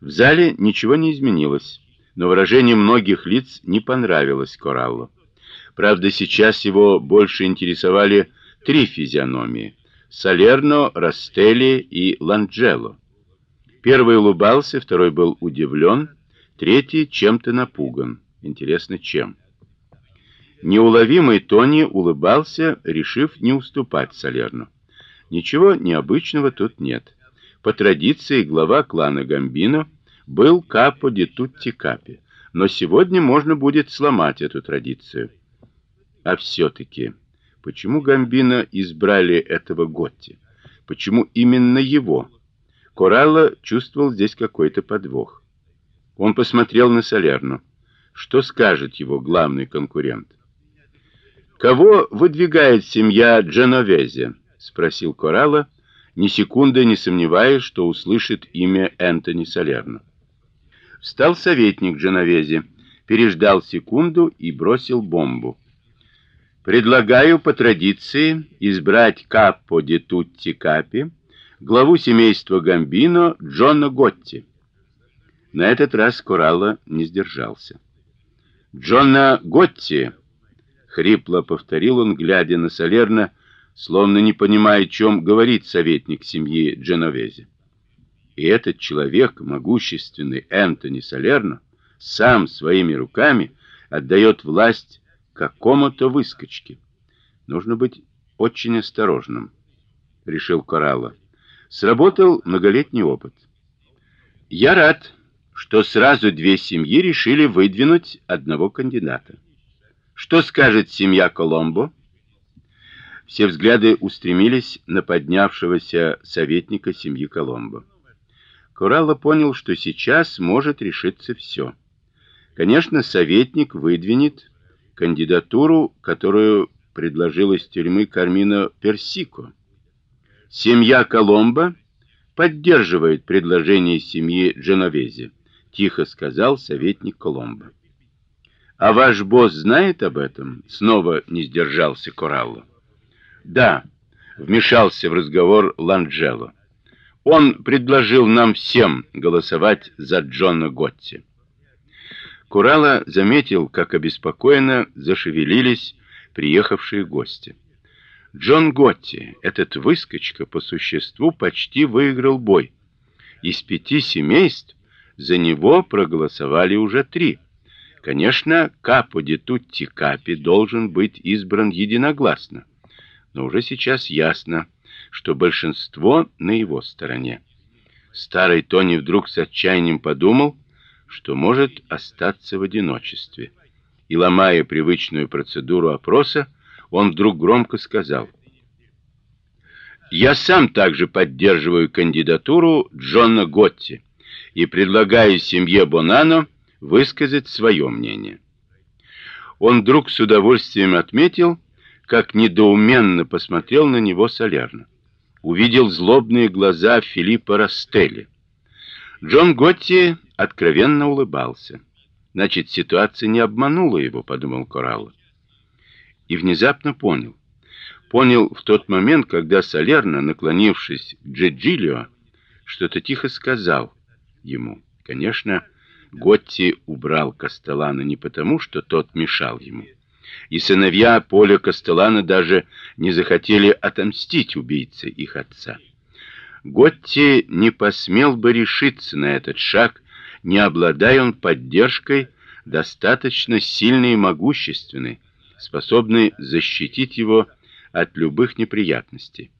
В зале ничего не изменилось, но выражение многих лиц не понравилось Кораллу. Правда, сейчас его больше интересовали три физиономии: Салерно, Растелли и Ланджело. Первый улыбался, второй был удивлен, третий чем-то напуган. Интересно, чем? Неуловимый Тони улыбался, решив не уступать Салерно. Ничего необычного тут нет. По традиции глава клана Гамбино был капо ди тутти капи, но сегодня можно будет сломать эту традицию. А все таки почему Гамбино избрали этого Готти? Почему именно его? Коралло чувствовал здесь какой-то подвох. Он посмотрел на Солерну. Что скажет его главный конкурент? Кого выдвигает семья Дженовезе? спросил Коралло, ни секунды не сомневаясь, что услышит имя Энтони Салерно. Встал советник Дженовезе, переждал секунду и бросил бомбу. Предлагаю по традиции избрать капо ди тутти капи, главу семейства Гамбино Джона Готти. На этот раз Коралло не сдержался. Джона Готти, хрипло повторил он, глядя на Салерна, словно не понимая, о чем говорит советник семьи Дженовезе. И этот человек, могущественный Энтони Салерно, сам своими руками отдает власть какому-то выскочке. Нужно быть очень осторожным, решил Коралло. Сработал многолетний опыт. Я рад, что сразу две семьи решили выдвинуть одного кандидата. Что скажет семья Коломбо? Все взгляды устремились на поднявшегося советника семьи Коломбо. Коралло понял, что сейчас может решиться все. Конечно, советник выдвинет кандидатуру, которую предложила из тюрьмы Кармино Персико. Семья Коломбо поддерживает предложение семьи Дженовези, тихо сказал советник Коломбо. А ваш босс знает об этом? Снова не сдержался Коралло. Да, вмешался в разговор Ланджело. Он предложил нам всем голосовать за Джона Готти. Курала заметил, как обеспокоенно зашевелились приехавшие гости. Джон Готти, этот выскочка по существу почти выиграл бой. Из пяти семейств за него проголосовали уже три. Конечно, Капо ди Тутти Капи должен быть избран единогласно но уже сейчас ясно, что большинство на его стороне. Старый Тони вдруг с отчаянием подумал, что может остаться в одиночестве. И ломая привычную процедуру опроса, он вдруг громко сказал: "Я сам также поддерживаю кандидатуру Джона Готти и предлагаю семье Бонано высказать свое мнение". Он вдруг с удовольствием отметил, как недоуменно посмотрел на него Солярно. Увидел злобные глаза Филиппа Растелли. Джон Готти откровенно улыбался. Значит, ситуация не обманула его, подумал Коралло. И внезапно понял. Понял в тот момент, когда Солерно, наклонившись к Джеджилио, что-то тихо сказал ему. Конечно, Готти убрал Кастелана не потому, что тот мешал ему и сыновья Поля Кастелана даже не захотели отомстить убийце их отца. Готти не посмел бы решиться на этот шаг, не обладая он поддержкой достаточно сильной и могущественной, способной защитить его от любых неприятностей.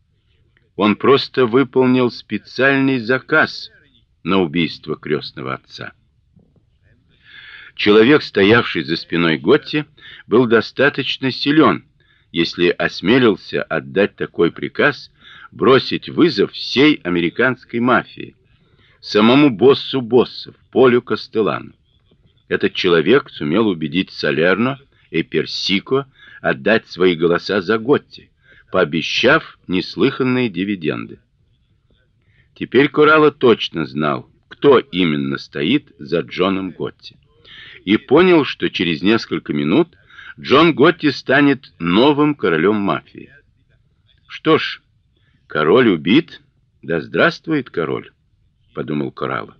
Он просто выполнил специальный заказ на убийство крестного отца. Человек, стоявший за спиной Готти, был достаточно силен, если осмелился отдать такой приказ, бросить вызов всей американской мафии, самому боссу боссов, Полю Кастелану. Этот человек сумел убедить Салерно и Персико отдать свои голоса за Готти, пообещав неслыханные дивиденды. Теперь Коралло точно знал, кто именно стоит за Джоном Готти и понял, что через несколько минут Джон Готти станет новым королем мафии. Что ж, король убит, да здравствует король, подумал Коралло.